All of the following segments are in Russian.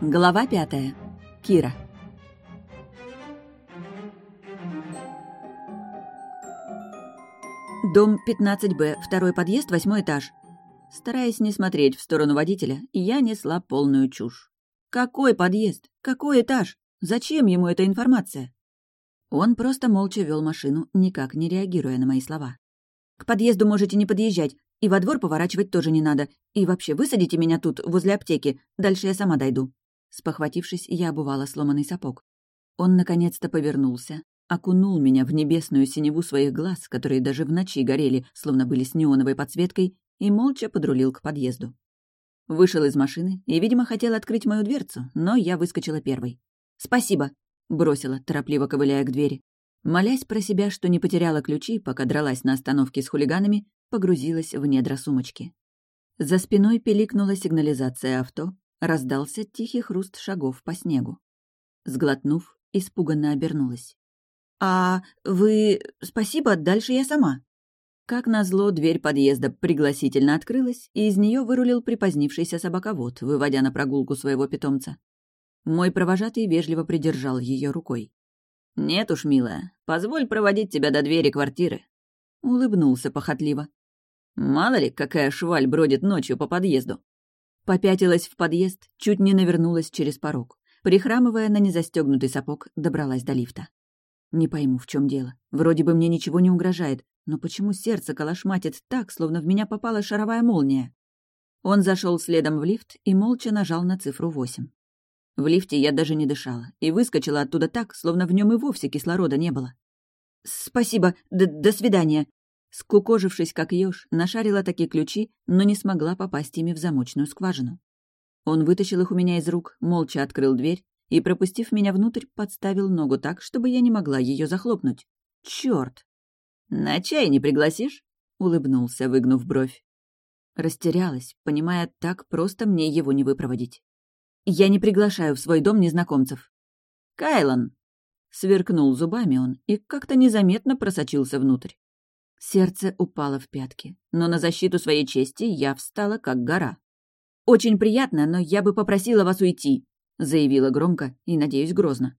Глава пятая. Кира. Дом 15Б, второй подъезд, восьмой этаж. Стараясь не смотреть в сторону водителя, я несла полную чушь. Какой подъезд? Какой этаж? Зачем ему эта информация? Он просто молча вел машину, никак не реагируя на мои слова. «К подъезду можете не подъезжать, и во двор поворачивать тоже не надо. И вообще, высадите меня тут, возле аптеки. Дальше я сама дойду». Спохватившись, я обувала сломанный сапог. Он наконец-то повернулся, окунул меня в небесную синеву своих глаз, которые даже в ночи горели, словно были с неоновой подсветкой, и молча подрулил к подъезду. Вышел из машины и, видимо, хотел открыть мою дверцу, но я выскочила первой. «Спасибо», — бросила, торопливо ковыляя к двери. Молясь про себя, что не потеряла ключи, пока дралась на остановке с хулиганами, погрузилась в недра сумочки. За спиной пиликнула сигнализация авто, раздался тихий хруст шагов по снегу. Сглотнув, испуганно обернулась. «А вы... Спасибо, дальше я сама». Как назло, дверь подъезда пригласительно открылась, и из нее вырулил припозднившийся собаковод, выводя на прогулку своего питомца. Мой провожатый вежливо придержал ее рукой. «Нет уж, милая, позволь проводить тебя до двери квартиры». Улыбнулся похотливо. «Мало ли, какая шваль бродит ночью по подъезду». Попятилась в подъезд, чуть не навернулась через порог. Прихрамывая на незастегнутый сапог, добралась до лифта. Не пойму, в чем дело. Вроде бы мне ничего не угрожает, но почему сердце колошматит так, словно в меня попала шаровая молния? Он зашел следом в лифт и молча нажал на цифру восемь. В лифте я даже не дышала и выскочила оттуда так, словно в нем и вовсе кислорода не было. «Спасибо, Д до свидания!» Скукожившись, как еж, нашарила такие ключи, но не смогла попасть ими в замочную скважину. Он вытащил их у меня из рук, молча открыл дверь и, пропустив меня внутрь, подставил ногу так, чтобы я не могла ее захлопнуть. Черт! «На чай не пригласишь?» — улыбнулся, выгнув бровь. Растерялась, понимая, так просто мне его не выпроводить. Я не приглашаю в свой дом незнакомцев». «Кайлан!» Сверкнул зубами он и как-то незаметно просочился внутрь. Сердце упало в пятки, но на защиту своей чести я встала как гора. «Очень приятно, но я бы попросила вас уйти», — заявила громко и, надеюсь, грозно.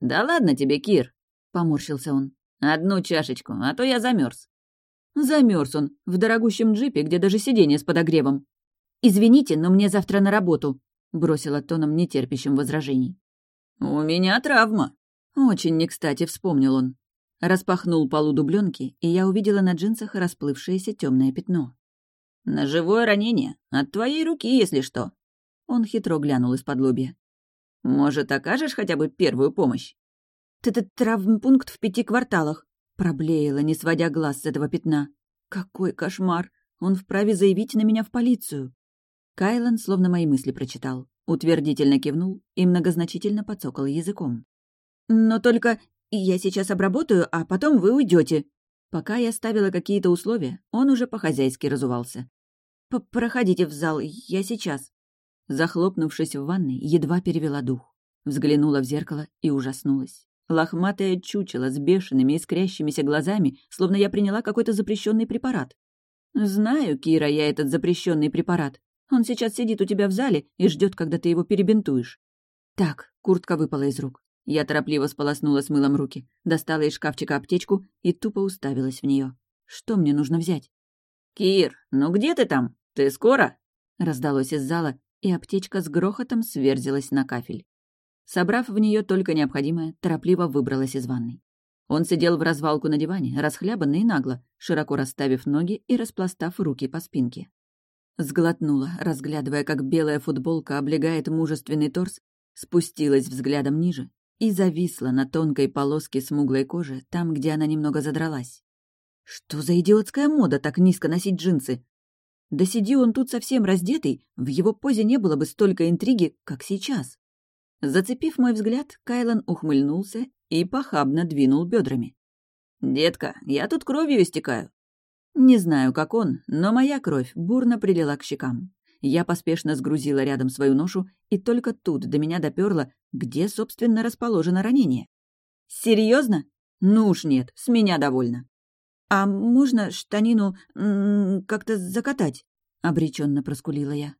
«Да ладно тебе, Кир», — поморщился он. «Одну чашечку, а то я замерз. Замерз он в дорогущем джипе, где даже сиденье с подогревом. «Извините, но мне завтра на работу», бросила тоном нетерпящим возражений. «У меня травма», — очень не кстати вспомнил он. Распахнул полу дубленки, и я увидела на джинсах расплывшееся темное пятно. «Ножевое ранение. От твоей руки, если что». Он хитро глянул из-под лобья. «Может, окажешь хотя бы первую помощь?» «Ты-то травмпункт в пяти кварталах», — проблеяла, не сводя глаз с этого пятна. «Какой кошмар! Он вправе заявить на меня в полицию». Кайлан словно мои мысли прочитал, утвердительно кивнул и многозначительно подсокал языком. «Но только я сейчас обработаю, а потом вы уйдете. Пока я ставила какие-то условия, он уже по-хозяйски разувался. «Проходите в зал, я сейчас». Захлопнувшись в ванной, едва перевела дух. Взглянула в зеркало и ужаснулась. Лохматое чучело с бешеными искрящимися глазами, словно я приняла какой-то запрещенный препарат. Знаю, Кира, я этот запрещенный препарат. Он сейчас сидит у тебя в зале и ждет, когда ты его перебинтуешь. Так, куртка выпала из рук. Я торопливо сполоснула с мылом руки, достала из шкафчика аптечку и тупо уставилась в нее. Что мне нужно взять? «Кир, ну где ты там? Ты скоро?» Раздалось из зала, и аптечка с грохотом сверзилась на кафель. Собрав в нее только необходимое, торопливо выбралась из ванной. Он сидел в развалку на диване, расхлябанный и нагло, широко расставив ноги и распластав руки по спинке. Сглотнула, разглядывая, как белая футболка облегает мужественный торс, спустилась взглядом ниже и зависла на тонкой полоске смуглой кожи, там, где она немного задралась. Что за идиотская мода так низко носить джинсы? Да сиди он тут совсем раздетый, в его позе не было бы столько интриги, как сейчас. Зацепив мой взгляд, Кайлан ухмыльнулся и похабно двинул бедрами. «Детка, я тут кровью истекаю. Не знаю, как он, но моя кровь бурно прилила к щекам. Я поспешно сгрузила рядом свою ношу, и только тут до меня доперло, где, собственно, расположено ранение. Серьезно? Ну уж нет, с меня довольно. А можно штанину как-то закатать? обреченно проскулила я.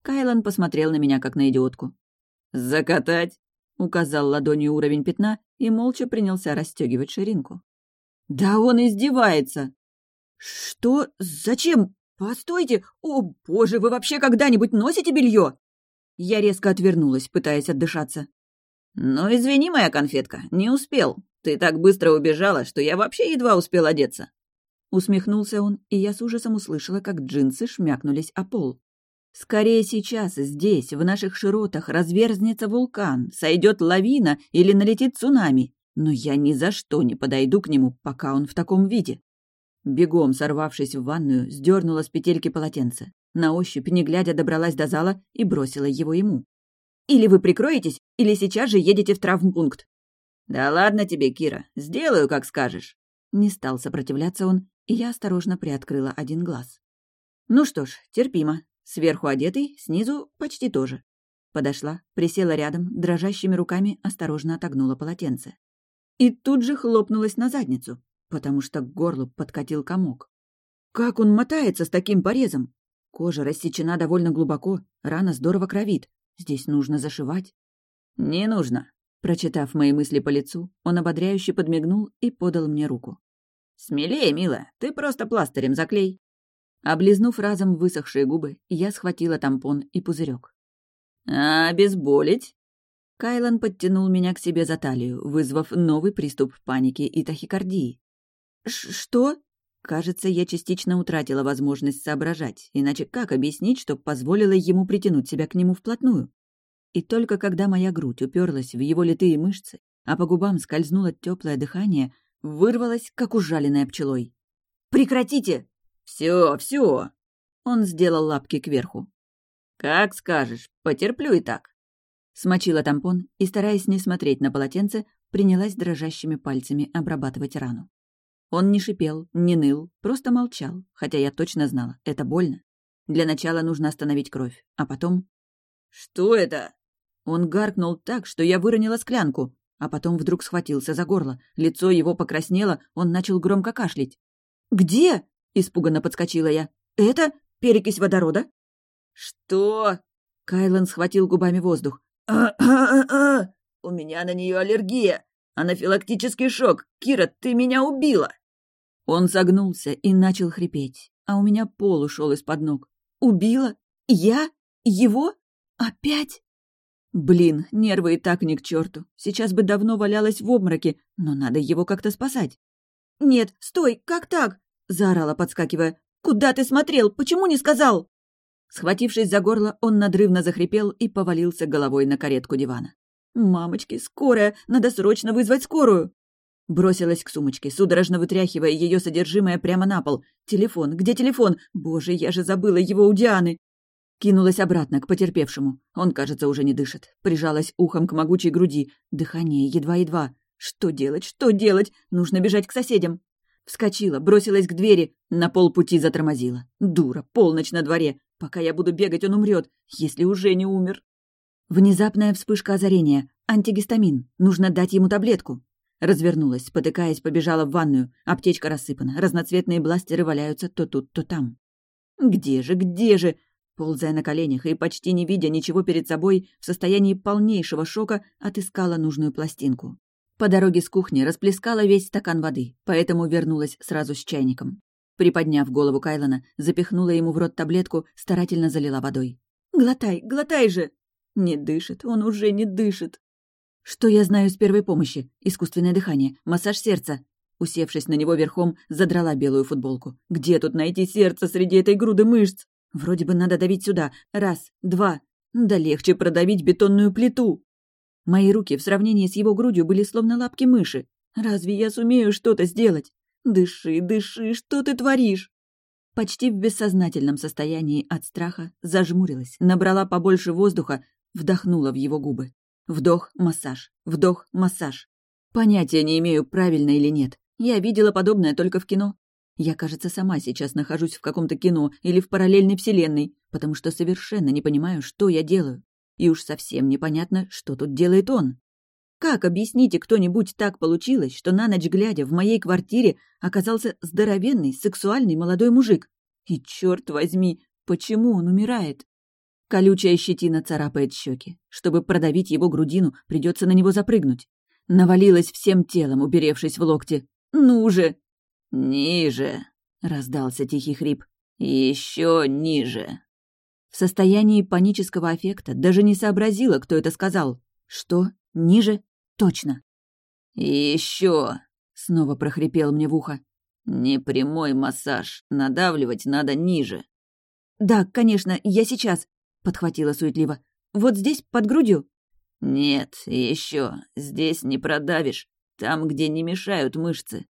Кайлан посмотрел на меня, как на идиотку. «Закатать!» — указал ладонью уровень пятна и молча принялся расстегивать ширинку. «Да он издевается!» «Что? Зачем? Постойте! О, боже, вы вообще когда-нибудь носите белье? Я резко отвернулась, пытаясь отдышаться. «Ну, извини, моя конфетка, не успел. Ты так быстро убежала, что я вообще едва успел одеться». Усмехнулся он, и я с ужасом услышала, как джинсы шмякнулись о пол. Скорее сейчас, здесь, в наших широтах, разверзнется вулкан, сойдет лавина или налетит цунами, но я ни за что не подойду к нему, пока он в таком виде. Бегом сорвавшись в ванную, сдернула с петельки полотенце. На ощупь, не глядя, добралась до зала и бросила его ему. «Или вы прикроетесь, или сейчас же едете в травмпункт». «Да ладно тебе, Кира, сделаю, как скажешь». Не стал сопротивляться он, и я осторожно приоткрыла один глаз. Ну что ж, терпимо. Сверху одетый, снизу почти тоже. Подошла, присела рядом, дрожащими руками осторожно отогнула полотенце. И тут же хлопнулась на задницу, потому что к горлу подкатил комок. Как он мотается с таким порезом? Кожа рассечена довольно глубоко, рана здорово кровит. Здесь нужно зашивать. «Не нужно», — прочитав мои мысли по лицу, он ободряюще подмигнул и подал мне руку. «Смелее, милая, ты просто пластырем заклей». Облизнув разом высохшие губы, я схватила тампон и пузырек. «А обезболить?» Кайлан подтянул меня к себе за талию, вызвав новый приступ паники и тахикардии. «Что?» Кажется, я частично утратила возможность соображать, иначе как объяснить, что позволило ему притянуть себя к нему вплотную? И только когда моя грудь уперлась в его литые мышцы, а по губам скользнуло теплое дыхание, вырвалась, как ужаленная пчелой. «Прекратите!» «Все, все!» Он сделал лапки кверху. «Как скажешь, потерплю и так». Смочила тампон и, стараясь не смотреть на полотенце, принялась дрожащими пальцами обрабатывать рану. Он не шипел, не ныл, просто молчал, хотя я точно знала, это больно. Для начала нужно остановить кровь, а потом... «Что это?» Он гаркнул так, что я выронила склянку, а потом вдруг схватился за горло. Лицо его покраснело, он начал громко кашлять. «Где?» — испуганно подскочила я. «Это перекись водорода?» «Что?» — Кайлан схватил губами воздух. «А-а-а! У меня на нее аллергия! Анафилактический шок! Кира, ты меня убила!» Он согнулся и начал хрипеть, а у меня пол ушел из-под ног. «Убила? Я? Его? Опять?» Блин, нервы и так ни к черту. Сейчас бы давно валялась в обмороке, но надо его как-то спасать. «Нет, стой, как так?» — заорала, подскакивая. «Куда ты смотрел? Почему не сказал?» Схватившись за горло, он надрывно захрипел и повалился головой на каретку дивана. «Мамочки, скорая! Надо срочно вызвать скорую!» Бросилась к сумочке, судорожно вытряхивая ее содержимое прямо на пол. «Телефон! Где телефон? Боже, я же забыла его у Дианы!» Кинулась обратно к потерпевшему. Он, кажется, уже не дышит. Прижалась ухом к могучей груди. Дыхание едва-едва. Что делать? Что делать? Нужно бежать к соседям. Вскочила, бросилась к двери, на полпути затормозила. Дура, полночь на дворе. Пока я буду бегать, он умрет, если уже не умер. Внезапная вспышка озарения. Антигистамин. Нужно дать ему таблетку. Развернулась, спотыкаясь, побежала в ванную. Аптечка рассыпана. Разноцветные бластеры валяются то тут, то там. Где же, где же? Ползая на коленях и почти не видя ничего перед собой, в состоянии полнейшего шока отыскала нужную пластинку. По дороге с кухни расплескала весь стакан воды, поэтому вернулась сразу с чайником. Приподняв голову Кайлона, запихнула ему в рот таблетку, старательно залила водой. «Глотай, глотай же!» Не дышит, он уже не дышит. Что я знаю с первой помощи? Искусственное дыхание, массаж сердца. Усевшись на него верхом, задрала белую футболку. Где тут найти сердце среди этой груды мышц? Вроде бы надо давить сюда. Раз, два. Да легче продавить бетонную плиту. Мои руки в сравнении с его грудью были словно лапки мыши. Разве я сумею что-то сделать? Дыши, дыши, что ты творишь? Почти в бессознательном состоянии от страха зажмурилась, набрала побольше воздуха, Вдохнула в его губы. Вдох, массаж. Вдох, массаж. Понятия не имею, правильно или нет. Я видела подобное только в кино. Я, кажется, сама сейчас нахожусь в каком-то кино или в параллельной вселенной, потому что совершенно не понимаю, что я делаю. И уж совсем непонятно, что тут делает он. Как, объясните кто-нибудь, так получилось, что на ночь глядя в моей квартире оказался здоровенный, сексуальный молодой мужик? И черт возьми, почему он умирает? Колючая щетина царапает щеки. Чтобы продавить его грудину, придется на него запрыгнуть. Навалилась всем телом, уперевшись в локти. «Ну же!» «Ниже!» — раздался тихий хрип. Еще ниже!» В состоянии панического аффекта даже не сообразила, кто это сказал. «Что? Ниже? Точно!» Еще! снова прохрипел мне в ухо. «Не прямой массаж. Надавливать надо ниже». «Да, конечно, я сейчас», — подхватила суетливо. «Вот здесь, под грудью?» «Нет, еще. Здесь не продавишь. Там, где не мешают мышцы».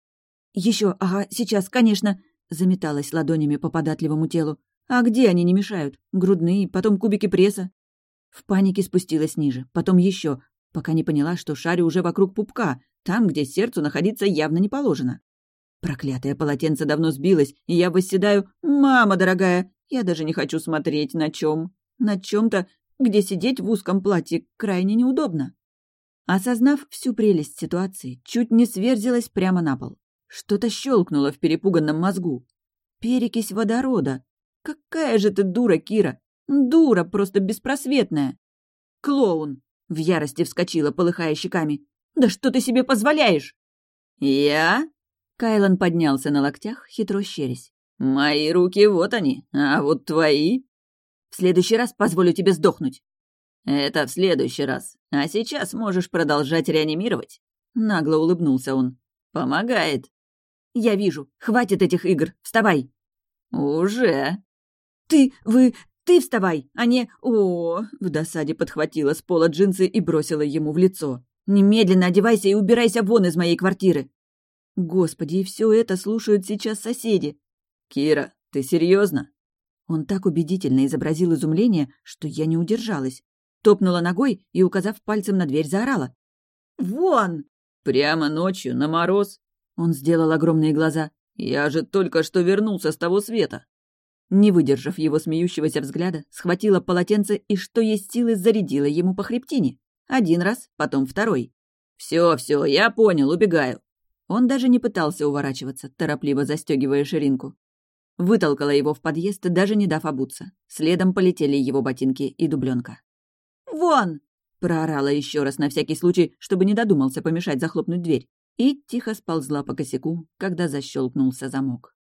Еще, ага, сейчас, конечно», — заметалась ладонями по податливому телу. «А где они не мешают? Грудные, потом кубики пресса». В панике спустилась ниже, потом еще, пока не поняла, что шарю уже вокруг пупка, там, где сердцу находиться явно не положено. Проклятое полотенце давно сбилось, и я восседаю «Мама дорогая!» Я даже не хочу смотреть на чем. На чем-то, где сидеть в узком платье крайне неудобно. Осознав всю прелесть ситуации, чуть не сверзилась прямо на пол. Что-то щелкнуло в перепуганном мозгу. Перекись водорода. Какая же ты дура, Кира! Дура, просто беспросветная! Клоун! В ярости вскочила, полыхая щеками. «Да что ты себе позволяешь?» «Я?» Кайлан поднялся на локтях, хитро щерясь. «Мои руки вот они, а вот твои...» «В следующий раз позволю тебе сдохнуть». «Это в следующий раз. А сейчас можешь продолжать реанимировать». Нагло улыбнулся он. «Помогает». «Я вижу. Хватит этих игр. Вставай». «Уже?» «Ты, вы, ты вставай, а не... О, в досаде подхватила с пола джинсы и бросила ему в лицо. Немедленно одевайся и убирайся вон из моей квартиры. Господи, и все это слушают сейчас соседи. Кира, ты серьезно? Он так убедительно изобразил изумление, что я не удержалась. Топнула ногой и, указав пальцем на дверь, заорала. «Вон!» «Прямо ночью, на мороз?» Он сделал огромные глаза. «Я же только что вернулся с того света!» Не выдержав его смеющегося взгляда, схватила полотенце и, что есть силы, зарядила ему по хребтине. Один раз, потом второй. Все, все, я понял, убегаю». Он даже не пытался уворачиваться, торопливо застегивая ширинку. Вытолкала его в подъезд, даже не дав обуться. Следом полетели его ботинки и дубленка. «Вон!» — проорала еще раз на всякий случай, чтобы не додумался помешать захлопнуть дверь, и тихо сползла по косяку, когда защелкнулся замок.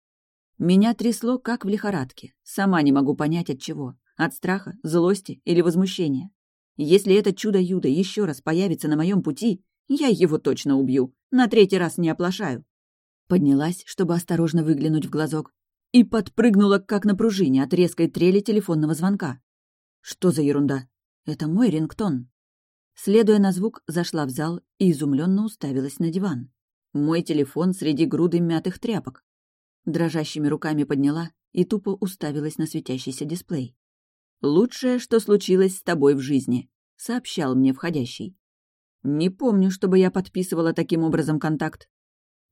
Меня трясло, как в лихорадке. Сама не могу понять, от чего. От страха, злости или возмущения. Если это чудо-юдо еще раз появится на моем пути, я его точно убью. На третий раз не оплошаю. Поднялась, чтобы осторожно выглянуть в глазок, и подпрыгнула, как на пружине, от резкой трели телефонного звонка. Что за ерунда? Это мой рингтон. Следуя на звук, зашла в зал и изумленно уставилась на диван. Мой телефон среди груды мятых тряпок. Дрожащими руками подняла и тупо уставилась на светящийся дисплей. «Лучшее, что случилось с тобой в жизни», — сообщал мне входящий. «Не помню, чтобы я подписывала таким образом контакт».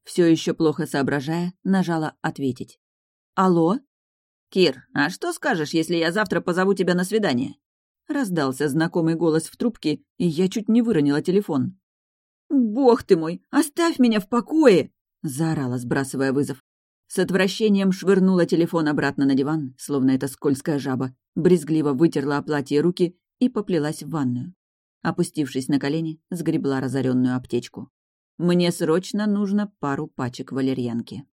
Все еще плохо соображая, нажала «Ответить». «Алло?» «Кир, а что скажешь, если я завтра позову тебя на свидание?» Раздался знакомый голос в трубке, и я чуть не выронила телефон. «Бог ты мой, оставь меня в покое!» — заорала, сбрасывая вызов. С отвращением швырнула телефон обратно на диван, словно это скользкая жаба, брезгливо вытерла о платье руки и поплелась в ванную. Опустившись на колени, сгребла разоренную аптечку. Мне срочно нужно пару пачек валерьянки.